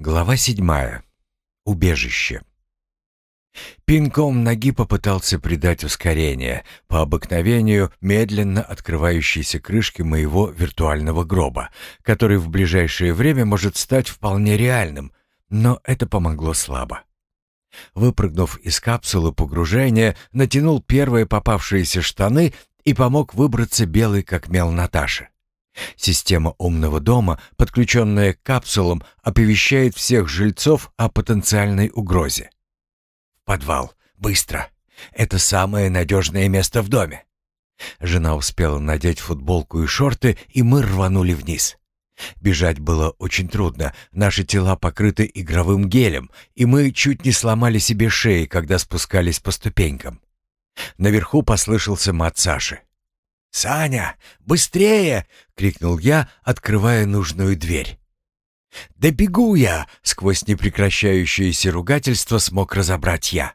Глава седьмая. Убежище. Пинком ноги попытался придать ускорение, по обыкновению медленно открывающейся крышке моего виртуального гроба, который в ближайшее время может стать вполне реальным, но это помогло слабо. Выпрыгнув из капсулы погружения, натянул первые попавшиеся штаны и помог выбраться белый как мел Наташи. Система умного дома, подключенная к капсулам, оповещает всех жильцов о потенциальной угрозе. «В подвал! Быстро! Это самое надежное место в доме!» Жена успела надеть футболку и шорты, и мы рванули вниз. Бежать было очень трудно, наши тела покрыты игровым гелем, и мы чуть не сломали себе шеи, когда спускались по ступенькам. Наверху послышался мат Саши. «Саня, быстрее!» — крикнул я, открывая нужную дверь. «Да бегу я!» — сквозь непрекращающееся ругательство смог разобрать я.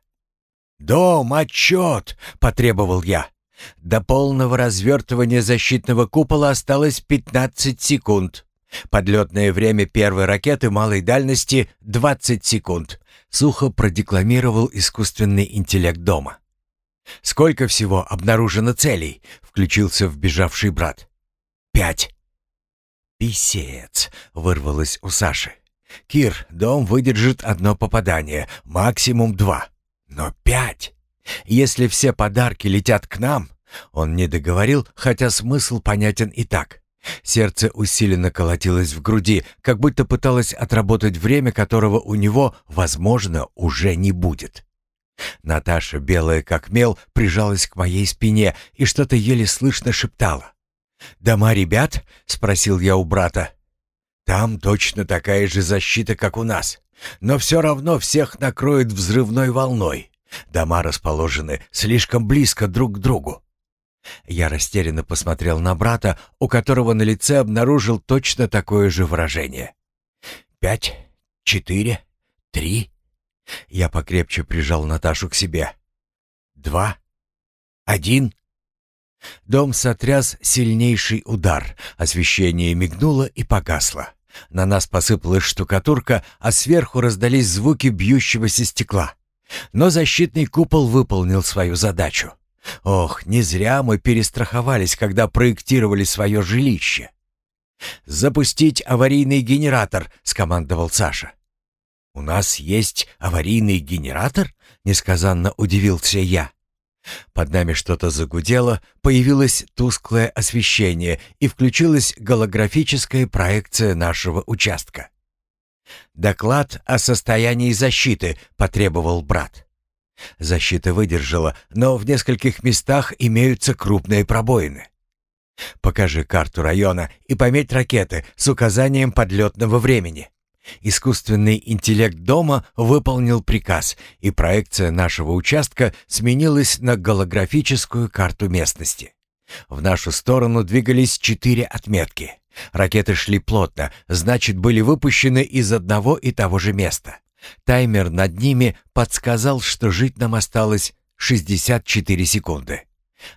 «Дом, отчет!» — потребовал я. До полного развертывания защитного купола осталось 15 секунд. Подлетное время первой ракеты малой дальности — 20 секунд. Сухо продекламировал искусственный интеллект дома. «Сколько всего обнаружено целей?» — включился вбежавший брат. «Пять». «Писец!» — вырвалось у Саши. «Кир, дом выдержит одно попадание, максимум два. Но пять! Если все подарки летят к нам...» Он не договорил, хотя смысл понятен и так. Сердце усиленно колотилось в груди, как будто пыталось отработать время, которого у него, возможно, уже не будет. Наташа, белая как мел, прижалась к моей спине и что-то еле слышно шептала. «Дома ребят?» — спросил я у брата. «Там точно такая же защита, как у нас. Но все равно всех накроет взрывной волной. Дома расположены слишком близко друг к другу». Я растерянно посмотрел на брата, у которого на лице обнаружил точно такое же выражение. «Пять, четыре, три...» Я покрепче прижал Наташу к себе. Два. Один. Дом сотряс сильнейший удар. Освещение мигнуло и погасло. На нас посыпалась штукатурка, а сверху раздались звуки бьющегося стекла. Но защитный купол выполнил свою задачу. Ох, не зря мы перестраховались, когда проектировали свое жилище. «Запустить аварийный генератор», — скомандовал Саша. «У нас есть аварийный генератор?» — несказанно удивился я. Под нами что-то загудело, появилось тусклое освещение и включилась голографическая проекция нашего участка. «Доклад о состоянии защиты», — потребовал брат. Защита выдержала, но в нескольких местах имеются крупные пробоины. «Покажи карту района и пометь ракеты с указанием подлетного времени». Искусственный интеллект дома выполнил приказ, и проекция нашего участка сменилась на голографическую карту местности. В нашу сторону двигались четыре отметки. Ракеты шли плотно, значит, были выпущены из одного и того же места. Таймер над ними подсказал, что жить нам осталось 64 секунды.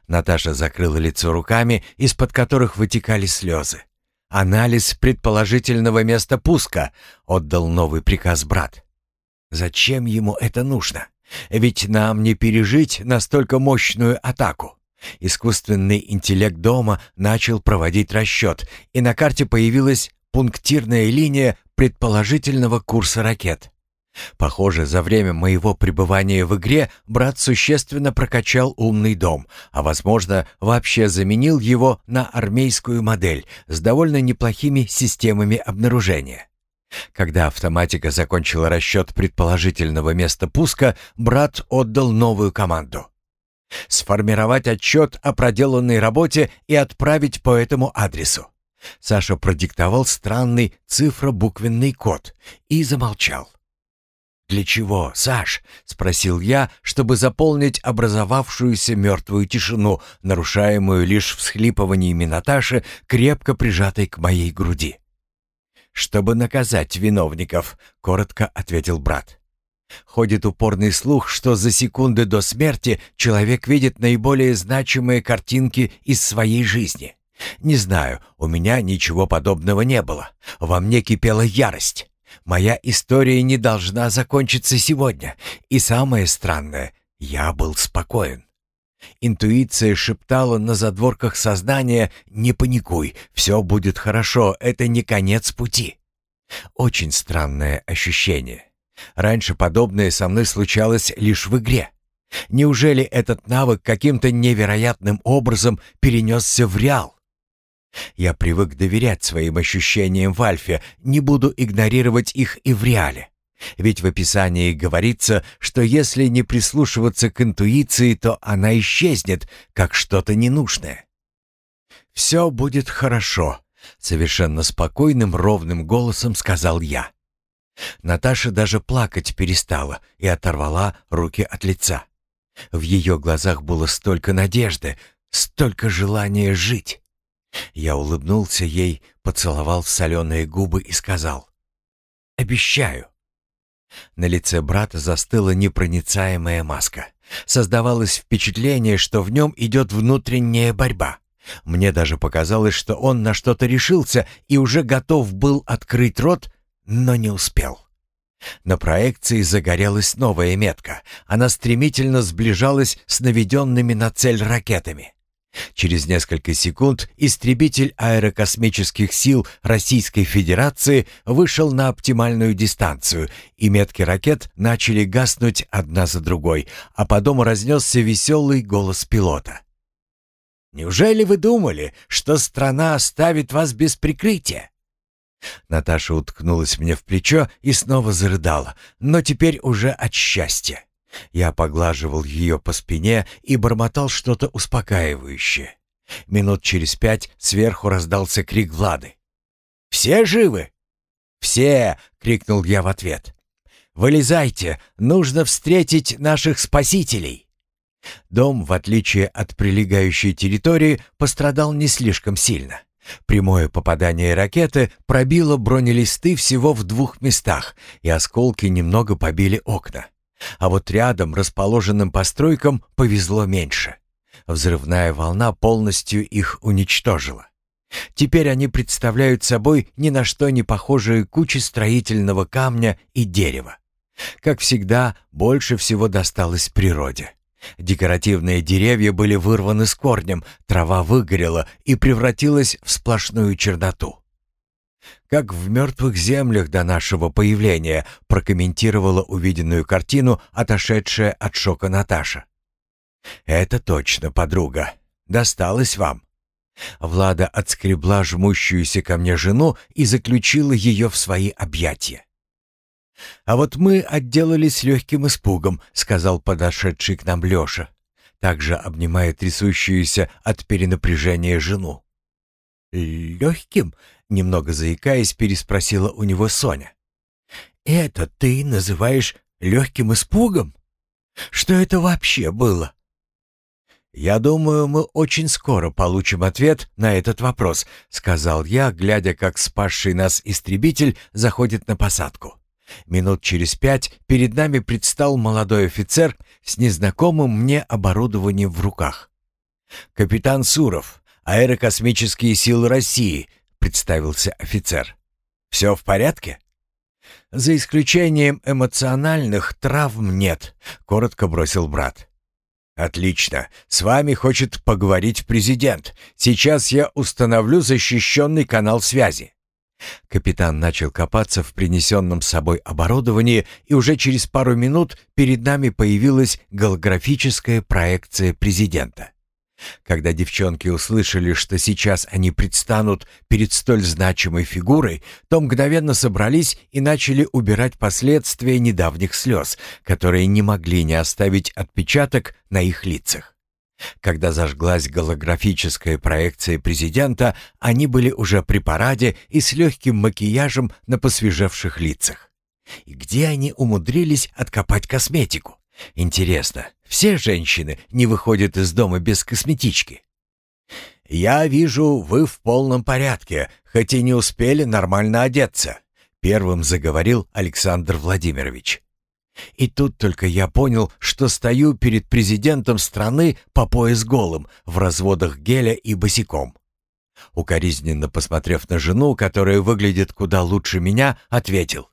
Наташа закрыла лицо руками, из-под которых вытекали слезы. «Анализ предположительного места пуска», — отдал новый приказ брат. «Зачем ему это нужно? Ведь нам не пережить настолько мощную атаку». Искусственный интеллект дома начал проводить расчет, и на карте появилась пунктирная линия предположительного курса ракет. Похоже, за время моего пребывания в игре брат существенно прокачал умный дом, а, возможно, вообще заменил его на армейскую модель с довольно неплохими системами обнаружения. Когда автоматика закончила расчет предположительного места пуска, брат отдал новую команду. Сформировать отчет о проделанной работе и отправить по этому адресу. Саша продиктовал странный цифро-буквенный код и замолчал. «Для чего, Саш?» — спросил я, чтобы заполнить образовавшуюся мертвую тишину, нарушаемую лишь всхлипываниями Наташи, крепко прижатой к моей груди. «Чтобы наказать виновников», — коротко ответил брат. Ходит упорный слух, что за секунды до смерти человек видит наиболее значимые картинки из своей жизни. Не знаю, у меня ничего подобного не было. Во мне кипела ярость. Моя история не должна закончиться сегодня. И самое странное, я был спокоен. Интуиция шептала на задворках сознания «Не паникуй, все будет хорошо, это не конец пути». Очень странное ощущение. Раньше подобное со мной случалось лишь в игре. Неужели этот навык каким-то невероятным образом перенесся в реал? Я привык доверять своим ощущениям в Альфе, не буду игнорировать их и в реале. Ведь в описании говорится, что если не прислушиваться к интуиции, то она исчезнет, как что-то ненужное. «Все будет хорошо», — совершенно спокойным, ровным голосом сказал я. Наташа даже плакать перестала и оторвала руки от лица. В ее глазах было столько надежды, столько желания жить. Я улыбнулся ей, поцеловал соленые губы и сказал «Обещаю». На лице брата застыла непроницаемая маска. Создавалось впечатление, что в нем идет внутренняя борьба. Мне даже показалось, что он на что-то решился и уже готов был открыть рот, но не успел. На проекции загорелась новая метка. Она стремительно сближалась с наведенными на цель ракетами. Через несколько секунд истребитель аэрокосмических сил Российской Федерации вышел на оптимальную дистанцию, и метки ракет начали гаснуть одна за другой, а по дому разнесся веселый голос пилота. «Неужели вы думали, что страна оставит вас без прикрытия? Наташа уткнулась мне в плечо и снова зарыдала, но теперь уже от счастья. Я поглаживал ее по спине и бормотал что-то успокаивающее. Минут через пять сверху раздался крик Влады. «Все живы?» «Все!» — крикнул я в ответ. «Вылезайте! Нужно встретить наших спасителей!» Дом, в отличие от прилегающей территории, пострадал не слишком сильно. Прямое попадание ракеты пробило бронелисты всего в двух местах, и осколки немного побили окна. А вот рядом, расположенным постройкам, повезло меньше. Взрывная волна полностью их уничтожила. Теперь они представляют собой ни на что не похожие кучи строительного камня и дерева. Как всегда, больше всего досталось природе. Декоративные деревья были вырваны с корнем, трава выгорела и превратилась в сплошную черноту. Как в мертвых землях до нашего появления прокомментировала увиденную картину отошедшая от шока Наташа. «Это точно, подруга. Досталось вам». Влада отскребла жмущуюся ко мне жену и заключила ее в свои объятия. «А вот мы отделались легким испугом», — сказал подошедший к нам Леша, также обнимая трясущуюся от перенапряжения жену. «Легким?» — немного заикаясь, переспросила у него Соня. «Это ты называешь легким испугом? Что это вообще было?» «Я думаю, мы очень скоро получим ответ на этот вопрос», — сказал я, глядя, как спасший нас истребитель заходит на посадку. Минут через пять перед нами предстал молодой офицер с незнакомым мне оборудованием в руках. «Капитан Суров, аэрокосмические силы России», — представился офицер. «Все в порядке?» «За исключением эмоциональных травм нет», — коротко бросил брат. «Отлично. С вами хочет поговорить президент. Сейчас я установлю защищенный канал связи. Капитан начал копаться в принесенном с собой оборудовании, и уже через пару минут перед нами появилась голографическая проекция президента. Когда девчонки услышали, что сейчас они предстанут перед столь значимой фигурой, то мгновенно собрались и начали убирать последствия недавних слез, которые не могли не оставить отпечаток на их лицах. Когда зажглась голографическая проекция президента, они были уже при параде и с легким макияжем на посвежевших лицах. И где они умудрились откопать косметику? Интересно, все женщины не выходят из дома без косметички? «Я вижу, вы в полном порядке, хоть и не успели нормально одеться», — первым заговорил Александр Владимирович. И тут только я понял, что стою перед президентом страны по пояс голым, в разводах геля и босиком. Укоризненно посмотрев на жену, которая выглядит куда лучше меня, ответил.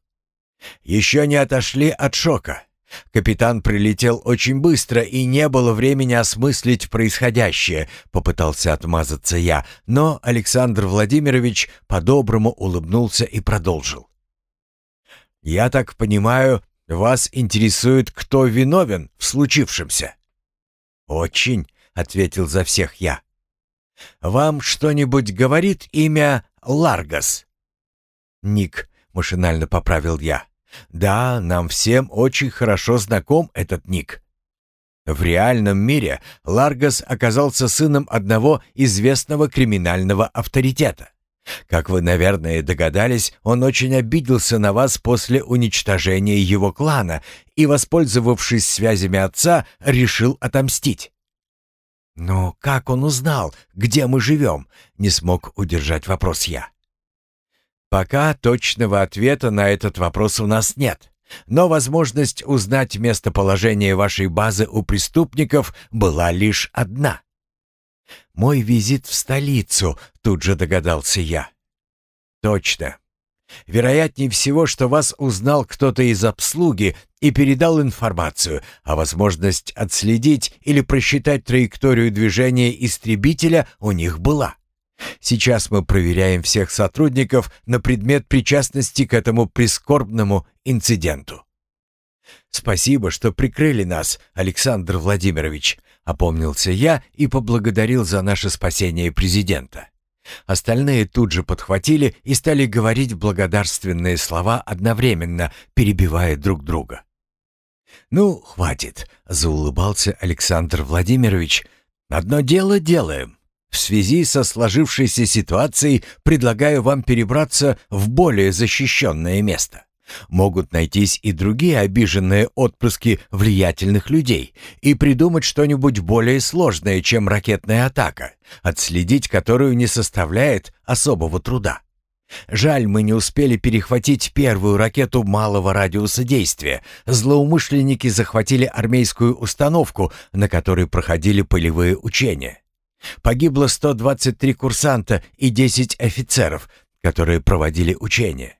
Еще не отошли от шока. Капитан прилетел очень быстро, и не было времени осмыслить происходящее, попытался отмазаться я, но Александр Владимирович по-доброму улыбнулся и продолжил. «Я так понимаю, вас интересует, кто виновен в случившемся?» «Очень», — ответил за всех я. «Вам что-нибудь говорит имя Ларгас?» «Ник», — машинально поправил я. Да, нам всем очень хорошо знаком этот ник. В реальном мире Ларгас оказался сыном одного известного криминального авторитета. Как вы, наверное, догадались, он очень обиделся на вас после уничтожения его клана и, воспользовавшись связями отца, решил отомстить. «Но как он узнал, где мы живем?» — не смог удержать вопрос я. Пока точного ответа на этот вопрос у нас нет. Но возможность узнать местоположение вашей базы у преступников была лишь одна. Мой визит в столицу, тут же догадался я. Точно. Вероятнее всего, что вас узнал кто-то из обслуги и передал информацию, а возможность отследить или просчитать траекторию движения истребителя у них была. Сейчас мы проверяем всех сотрудников на предмет причастности к этому прискорбному инциденту. Спасибо, что прикрыли нас, Александр Владимирович, опомнился я и поблагодарил за наше спасение президента. Остальные тут же подхватили и стали говорить благодарственные слова одновременно, перебивая друг друга. «Ну, хватит», — заулыбался Александр Владимирович. «Одно дело делаем. В связи со сложившейся ситуацией предлагаю вам перебраться в более защищенное место. Могут найтись и другие обиженные отпрыски влиятельных людей и придумать что-нибудь более сложное, чем ракетная атака, отследить которую не составляет особого труда. Жаль, мы не успели перехватить первую ракету малого радиуса действия. Злоумышленники захватили армейскую установку, на которой проходили полевые учения. Погибло 123 курсанта и 10 офицеров, которые проводили учения.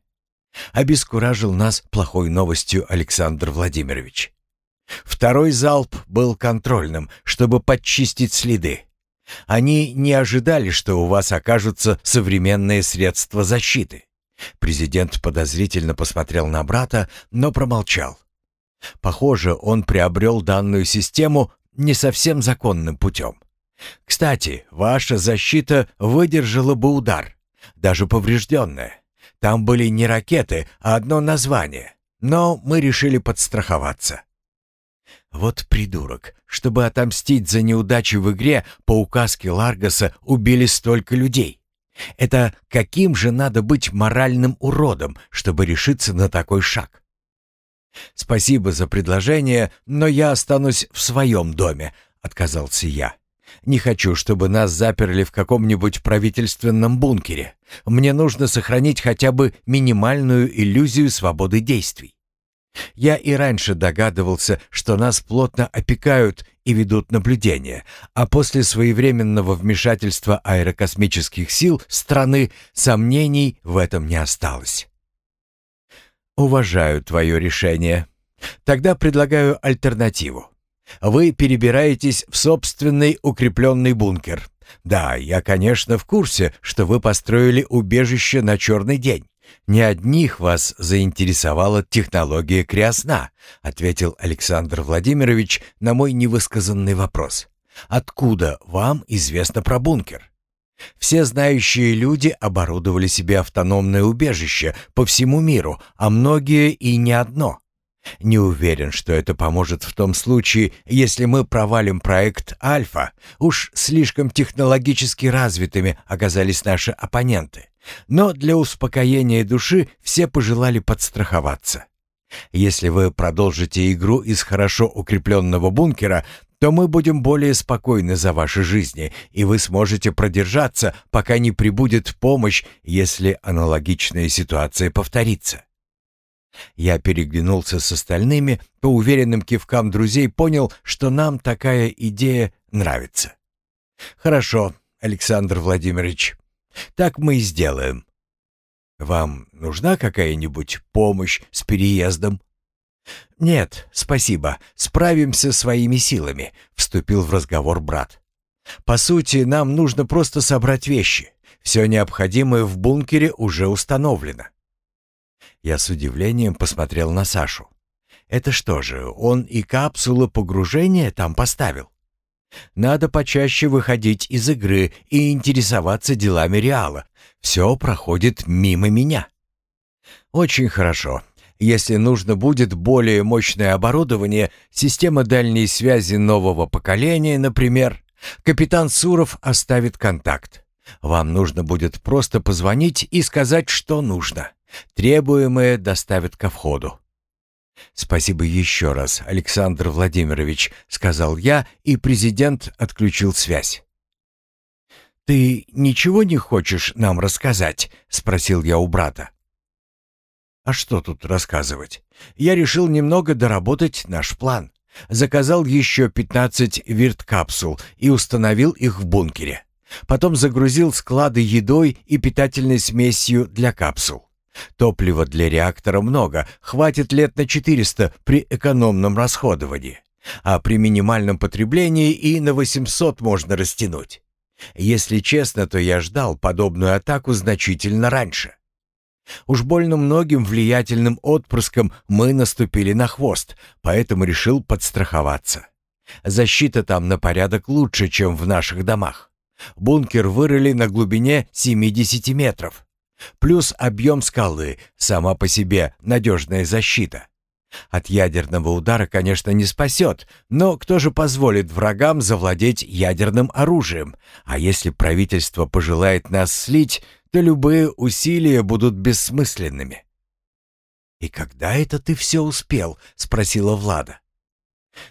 Обескуражил нас плохой новостью Александр Владимирович. Второй залп был контрольным, чтобы подчистить следы. Они не ожидали, что у вас окажутся современные средства защиты. Президент подозрительно посмотрел на брата, но промолчал. Похоже, он приобрел данную систему не совсем законным путем. Кстати, ваша защита выдержала бы удар, даже поврежденная. Там были не ракеты, а одно название. Но мы решили подстраховаться. Вот придурок. Чтобы отомстить за неудачи в игре, по указке Ларгаса убили столько людей. Это каким же надо быть моральным уродом, чтобы решиться на такой шаг? «Спасибо за предложение, но я останусь в своем доме», — отказался я. Не хочу, чтобы нас заперли в каком-нибудь правительственном бункере. Мне нужно сохранить хотя бы минимальную иллюзию свободы действий. Я и раньше догадывался, что нас плотно опекают и ведут наблюдение, а после своевременного вмешательства аэрокосмических сил страны сомнений в этом не осталось. Уважаю твое решение. Тогда предлагаю альтернативу. Вы перебираетесь в собственный укрепленный бункер. Да, я, конечно, в курсе, что вы построили убежище на черный день. Не одних вас заинтересовала технология криосна, ответил Александр Владимирович на мой невысказанный вопрос. Откуда вам известно про бункер? Все знающие люди оборудовали себе автономное убежище по всему миру, а многие и не одно. Не уверен, что это поможет в том случае, если мы провалим проект «Альфа». Уж слишком технологически развитыми оказались наши оппоненты. Но для успокоения души все пожелали подстраховаться. Если вы продолжите игру из хорошо укрепленного бункера, то мы будем более спокойны за ваши жизни, и вы сможете продержаться, пока не прибудет помощь, если аналогичная ситуация повторится. Я переглянулся с остальными, по уверенным кивкам друзей понял, что нам такая идея нравится. «Хорошо, Александр Владимирович, так мы и сделаем». «Вам нужна какая-нибудь помощь с переездом?» «Нет, спасибо, справимся своими силами», — вступил в разговор брат. «По сути, нам нужно просто собрать вещи. Все необходимое в бункере уже установлено». Я с удивлением посмотрел на Сашу. «Это что же, он и капсулы погружения там поставил?» «Надо почаще выходить из игры и интересоваться делами Реала. Все проходит мимо меня». «Очень хорошо. Если нужно будет более мощное оборудование, система дальней связи нового поколения, например, капитан Суров оставит контакт. Вам нужно будет просто позвонить и сказать, что нужно. Требуемое доставят ко входу. «Спасибо еще раз, Александр Владимирович», — сказал я, и президент отключил связь. «Ты ничего не хочешь нам рассказать?» — спросил я у брата. А что тут рассказывать? Я решил немного доработать наш план. Заказал еще 15 вирт-капсул и установил их в бункере. Потом загрузил склады едой и питательной смесью для капсул. Топлива для реактора много, хватит лет на 400 при экономном расходовании. А при минимальном потреблении и на 800 можно растянуть. Если честно, то я ждал подобную атаку значительно раньше. Уж больно многим влиятельным отпрыском мы наступили на хвост, поэтому решил подстраховаться. Защита там на порядок лучше, чем в наших домах. Бункер вырыли на глубине 70 метров. Плюс объем скалы, сама по себе надежная защита. От ядерного удара, конечно, не спасет, но кто же позволит врагам завладеть ядерным оружием? А если правительство пожелает нас слить, то любые усилия будут бессмысленными. «И когда это ты все успел?» — спросила Влада.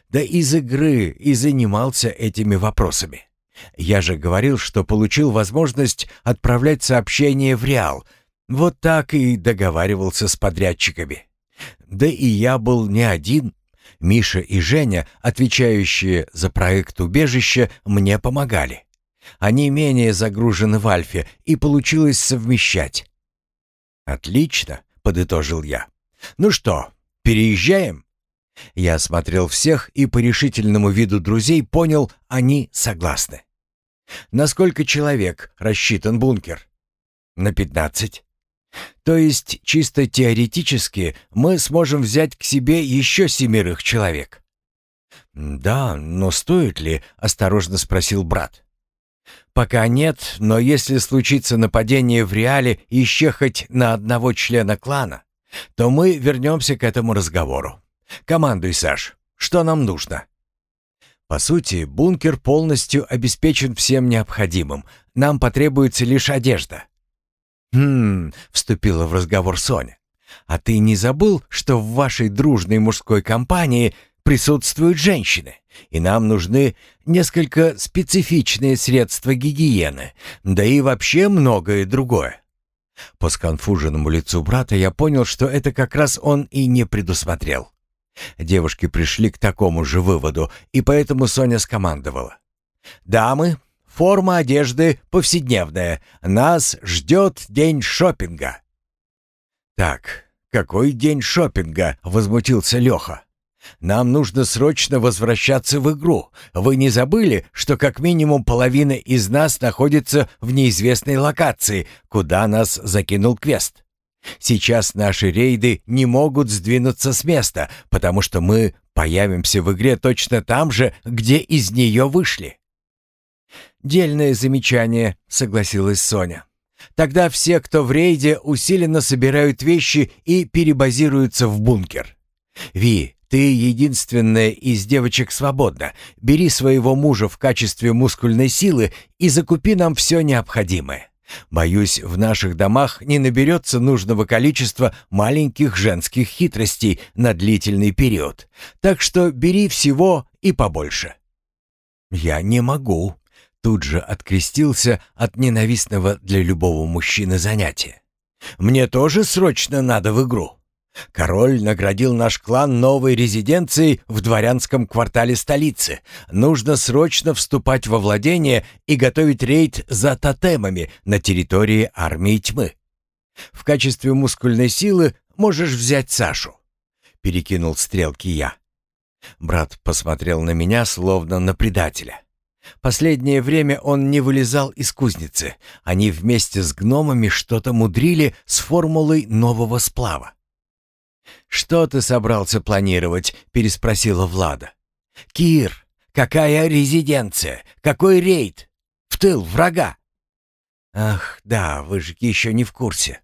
«Да из игры и занимался этими вопросами. Я же говорил, что получил возможность отправлять сообщения в Реал. Вот так и договаривался с подрядчиками. Да и я был не один. Миша и Женя, отвечающие за проект убежища, мне помогали. Они менее загружены в Альфе, и получилось совмещать. «Отлично», — подытожил я. «Ну что, переезжаем?» Я осмотрел всех и по решительному виду друзей понял, они согласны. «На сколько человек рассчитан бункер?» «На пятнадцать». «То есть, чисто теоретически, мы сможем взять к себе еще семерых человек?» «Да, но стоит ли?» — осторожно спросил брат. «Пока нет, но если случится нападение в реале еще хоть на одного члена клана, то мы вернемся к этому разговору. Командуй, Саш, что нам нужно?» По сути, бункер полностью обеспечен всем необходимым. Нам потребуется лишь одежда. «Хм...» — вступила в разговор Соня. «А ты не забыл, что в вашей дружной мужской компании присутствуют женщины, и нам нужны несколько специфичные средства гигиены, да и вообще многое другое. По сконфуженному лицу брата я понял, что это как раз он и не предусмотрел. Девушки пришли к такому же выводу, и поэтому Соня скомандовала. «Дамы, форма одежды повседневная. Нас ждет день шопинга». «Так, какой день шопинга?» — возмутился Леха. Нам нужно срочно возвращаться в игру. Вы не забыли, что как минимум половина из нас находится в неизвестной локации, куда нас закинул квест? Сейчас наши рейды не могут сдвинуться с места, потому что мы появимся в игре точно там же, где из нее вышли. «Дельное замечание», — согласилась Соня. «Тогда все, кто в рейде, усиленно собирают вещи и перебазируются в бункер. Ви, ты единственная из девочек свободна. Бери своего мужа в качестве мускульной силы и закупи нам все необходимое. Боюсь, в наших домах не наберется нужного количества маленьких женских хитростей на длительный период. Так что бери всего и побольше». «Я не могу», — тут же открестился от ненавистного для любого мужчины занятия. «Мне тоже срочно надо в игру». Король наградил наш клан новой резиденцией в дворянском квартале столицы. Нужно срочно вступать во владение и готовить рейд за тотемами на территории армии тьмы. В качестве мускульной силы можешь взять Сашу. Перекинул стрелки я. Брат посмотрел на меня, словно на предателя. Последнее время он не вылезал из кузницы. Они вместе с гномами что-то мудрили с формулой нового сплава. «Что ты собрался планировать?» — переспросила Влада. «Кир, какая резиденция? Какой рейд? В тыл врага?» «Ах, да, вы же еще не в курсе.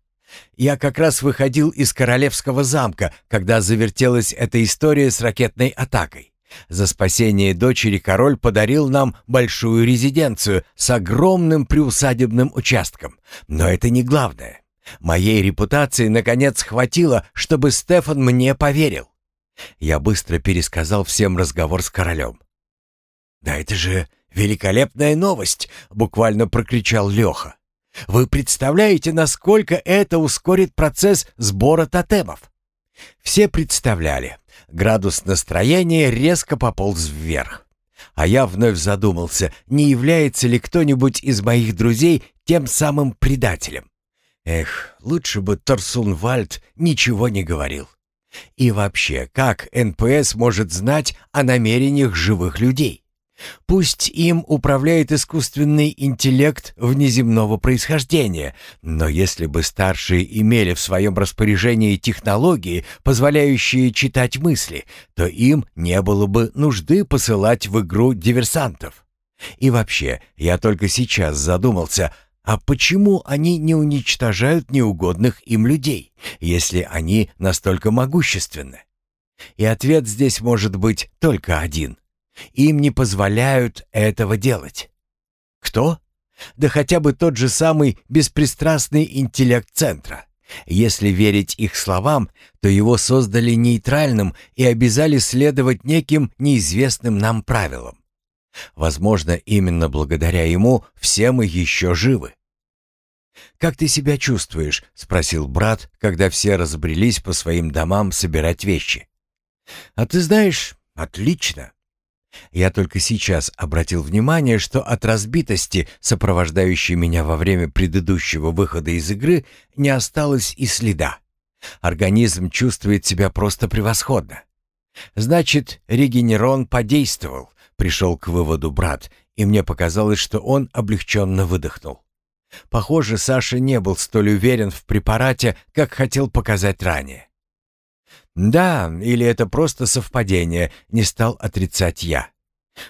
Я как раз выходил из королевского замка, когда завертелась эта история с ракетной атакой. За спасение дочери король подарил нам большую резиденцию с огромным приусадебным участком. Но это не главное. Моей репутации, наконец, хватило, чтобы Стефан мне поверил. Я быстро пересказал всем разговор с королем. «Да это же великолепная новость!» — буквально прокричал Леха. «Вы представляете, насколько это ускорит процесс сбора тотемов?» Все представляли. Градус настроения резко пополз вверх. А я вновь задумался, не является ли кто-нибудь из моих друзей тем самым предателем. Эх, лучше бы Торсунвальд ничего не говорил. И вообще, как НПС может знать о намерениях живых людей? Пусть им управляет искусственный интеллект внеземного происхождения, но если бы старшие имели в своем распоряжении технологии, позволяющие читать мысли, то им не было бы нужды посылать в игру диверсантов. И вообще, я только сейчас задумался, а почему они не уничтожают неугодных им людей, если они настолько могущественны? И ответ здесь может быть только один. Им не позволяют этого делать. Кто? Да хотя бы тот же самый беспристрастный интеллект центра. Если верить их словам, то его создали нейтральным и обязали следовать неким неизвестным нам правилам. Возможно, именно благодаря ему все мы еще живы. «Как ты себя чувствуешь?» — спросил брат, когда все разбрелись по своим домам собирать вещи. «А ты знаешь, отлично. Я только сейчас обратил внимание, что от разбитости, сопровождающей меня во время предыдущего выхода из игры, не осталось и следа. Организм чувствует себя просто превосходно. Значит, регенерон подействовал, пришел к выводу брат, и мне показалось, что он облегченно выдохнул. Похоже, Саша не был столь уверен в препарате, как хотел показать ранее. «Да, или это просто совпадение», — не стал отрицать я.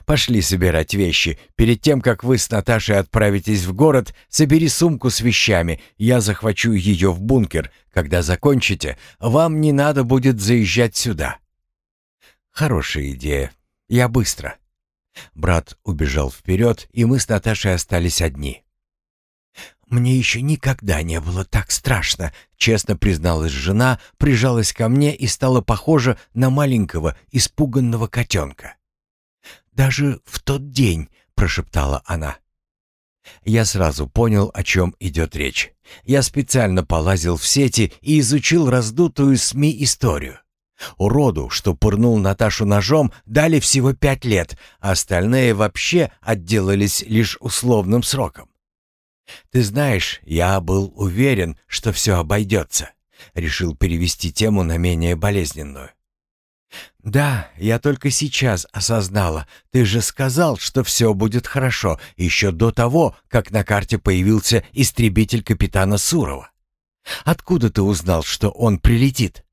«Пошли собирать вещи. Перед тем, как вы с Наташей отправитесь в город, собери сумку с вещами. Я захвачу ее в бункер. Когда закончите, вам не надо будет заезжать сюда». «Хорошая идея. Я быстро». Брат убежал вперед, и мы с Наташей остались одни. «Мне еще никогда не было так страшно», — честно призналась жена, прижалась ко мне и стала похожа на маленького испуганного котенка. «Даже в тот день», — прошептала она. Я сразу понял, о чем идет речь. Я специально полазил в сети и изучил раздутую СМИ историю. Уроду, что пырнул Наташу ножом, дали всего пять лет, а остальные вообще отделались лишь условным сроком. «Ты знаешь, я был уверен, что все обойдется», — решил перевести тему на менее болезненную. «Да, я только сейчас осознала. Ты же сказал, что все будет хорошо, еще до того, как на карте появился истребитель капитана Сурова. Откуда ты узнал, что он прилетит?»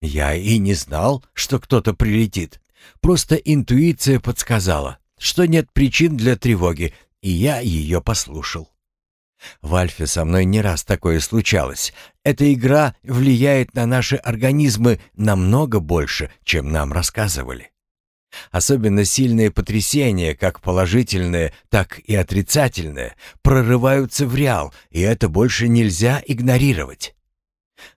«Я и не знал, что кто-то прилетит. Просто интуиция подсказала, что нет причин для тревоги, и я ее послушал». В Альфе со мной не раз такое случалось. Эта игра влияет на наши организмы намного больше, чем нам рассказывали. Особенно сильные потрясения, как положительные, так и отрицательные, прорываются в реал, и это больше нельзя игнорировать.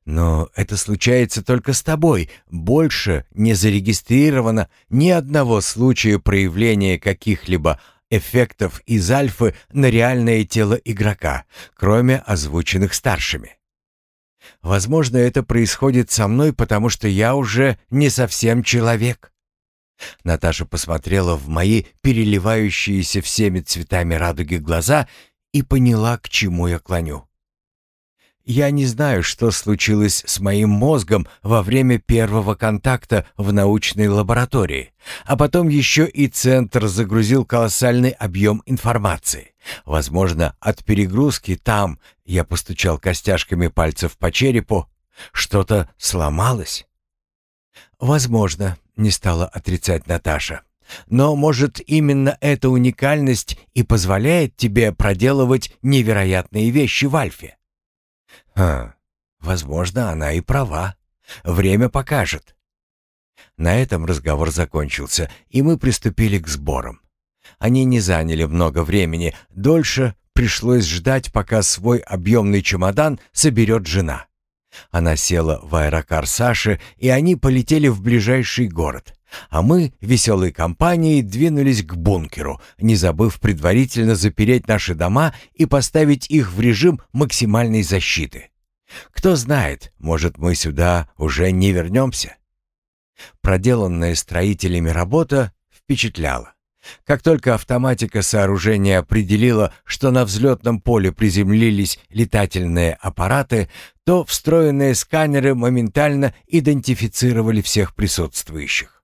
Но это случается только с тобой. Больше не зарегистрировано ни одного случая проявления каких-либо эффектов из альфы на реальное тело игрока, кроме озвученных старшими. Возможно, это происходит со мной, потому что я уже не совсем человек. Наташа посмотрела в мои переливающиеся всеми цветами радуги глаза и поняла, к чему я клоню. Я не знаю, что случилось с моим мозгом во время первого контакта в научной лаборатории, а потом еще и центр загрузил колоссальный объем информации. Возможно, от перегрузки там, я постучал костяшками пальцев по черепу, что-то сломалось. Возможно, не стала отрицать Наташа. Но, может, именно эта уникальность и позволяет тебе проделывать невероятные вещи в Альфе? Ха, возможно, она и права. Время покажет. На этом разговор закончился, и мы приступили к сборам. Они не заняли много времени, дольше пришлось ждать, пока свой объемный чемодан соберет жена. Она села в аэрокар Саши, и они полетели в ближайший город. А мы, веселой компанией, двинулись к бункеру, не забыв предварительно запереть наши дома и поставить их в режим максимальной защиты. Кто знает, может, мы сюда уже не вернемся. Проделанная строителями работа впечатляла. Как только автоматика сооружения определила, что на взлетном поле приземлились летательные аппараты, то встроенные сканеры моментально идентифицировали всех присутствующих.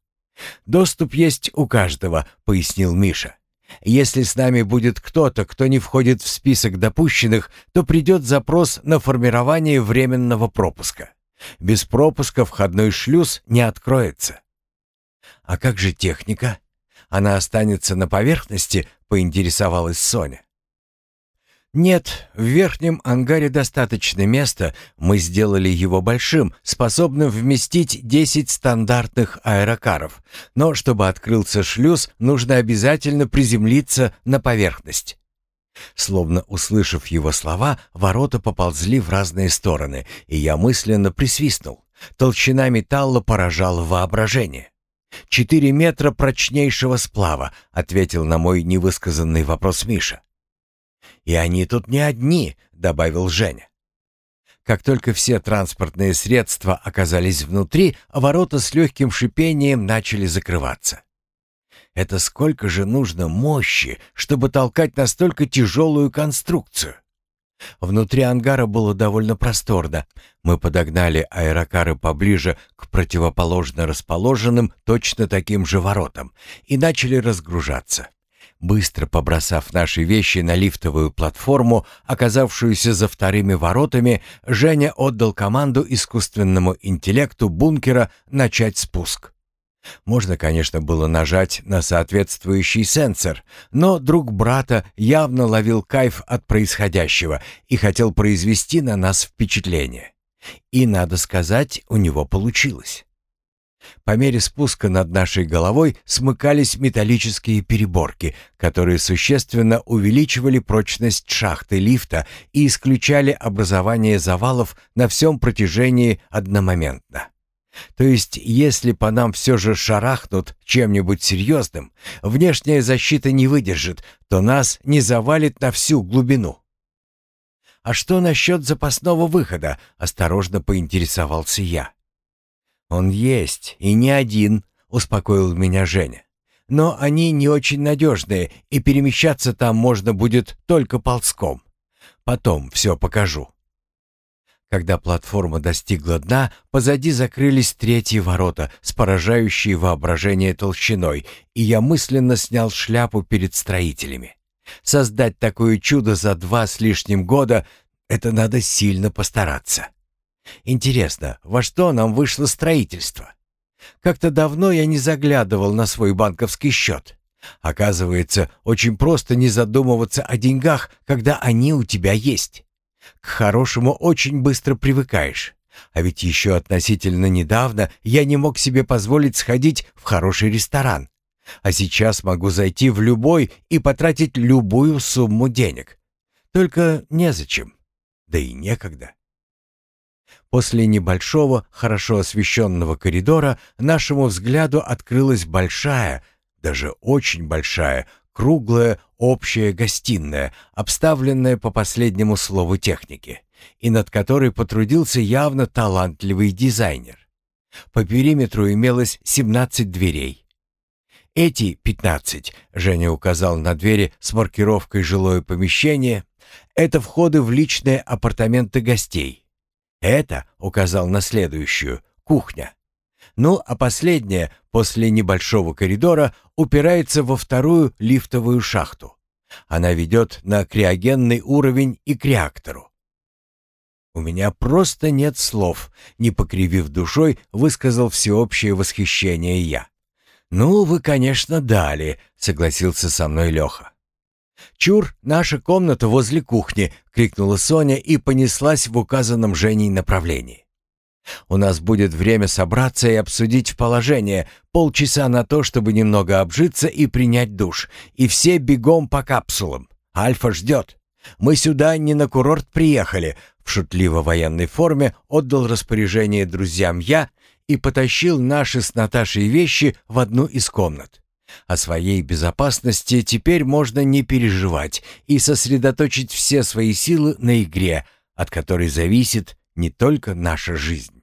«Доступ есть у каждого», — пояснил Миша. «Если с нами будет кто-то, кто не входит в список допущенных, то придет запрос на формирование временного пропуска. Без пропуска входной шлюз не откроется». «А как же техника? Она останется на поверхности?» — поинтересовалась Соня. Нет, в верхнем ангаре достаточно места, мы сделали его большим, способным вместить 10 стандартных аэрокаров. Но чтобы открылся шлюз, нужно обязательно приземлиться на поверхность. Словно услышав его слова, ворота поползли в разные стороны, и я мысленно присвистнул. Толщина металла поражала воображение. «Четыре метра прочнейшего сплава», — ответил на мой невысказанный вопрос Миша. «И они тут не одни», — добавил Женя. Как только все транспортные средства оказались внутри, ворота с легким шипением начали закрываться. Это сколько же нужно мощи, чтобы толкать настолько тяжелую конструкцию? Внутри ангара было довольно просторно. Мы подогнали аэрокары поближе к противоположно расположенным точно таким же воротам и начали разгружаться. Быстро побросав наши вещи на лифтовую платформу, оказавшуюся за вторыми воротами, Женя отдал команду искусственному интеллекту бункера начать спуск. Можно, конечно, было нажать на соответствующий сенсор, но друг брата явно ловил кайф от происходящего и хотел произвести на нас впечатление. И, надо сказать, у него получилось. По мере спуска над нашей головой смыкались металлические переборки, которые существенно увеличивали прочность шахты лифта и исключали образование завалов на всем протяжении одномоментно. То есть, если по нам все же шарахнут чем-нибудь серьезным, внешняя защита не выдержит, то нас не завалит на всю глубину. «А что насчет запасного выхода?» — осторожно поинтересовался я. «Он есть, и не один», — успокоил меня Женя. «Но они не очень надежные, и перемещаться там можно будет только ползком. Потом все покажу». Когда платформа достигла дна, позади закрылись третьи ворота с поражающей воображение толщиной, и я мысленно снял шляпу перед строителями. Создать такое чудо за два с лишним года — это надо сильно постараться. Интересно, во что нам вышло строительство? Как-то давно я не заглядывал на свой банковский счет. Оказывается, очень просто не задумываться о деньгах, когда они у тебя есть. К хорошему очень быстро привыкаешь. А ведь еще относительно недавно я не мог себе позволить сходить в хороший ресторан. А сейчас могу зайти в любой и потратить любую сумму денег. Только незачем. Да и некогда. После небольшого, хорошо освещенного коридора нашему взгляду открылась большая, даже очень большая, круглая общая гостиная, обставленная по последнему слову техники, и над которой потрудился явно талантливый дизайнер. По периметру имелось 17 дверей. Эти 15, Женя указал на двери с маркировкой «жилое помещение», Это входы в личные апартаменты гостей. Это, указал на следующую, кухня. Ну, а последняя, после небольшого коридора, упирается во вторую лифтовую шахту. Она ведет на криогенный уровень и к реактору. У меня просто нет слов, не покривив душой, высказал всеобщее восхищение я. «Ну, вы, конечно, дали», — согласился со мной Леха. «Чур, наша комната возле кухни!» — крикнула Соня и понеслась в указанном Женей направлении. «У нас будет время собраться и обсудить положение, полчаса на то, чтобы немного обжиться и принять душ, и все бегом по капсулам. Альфа ждет. Мы сюда не на курорт приехали», — в шутливо-военной форме отдал распоряжение друзьям я и потащил наши с Наташей вещи в одну из комнат. О своей безопасности теперь можно не переживать и сосредоточить все свои силы на игре, от которой зависит не только наша жизнь.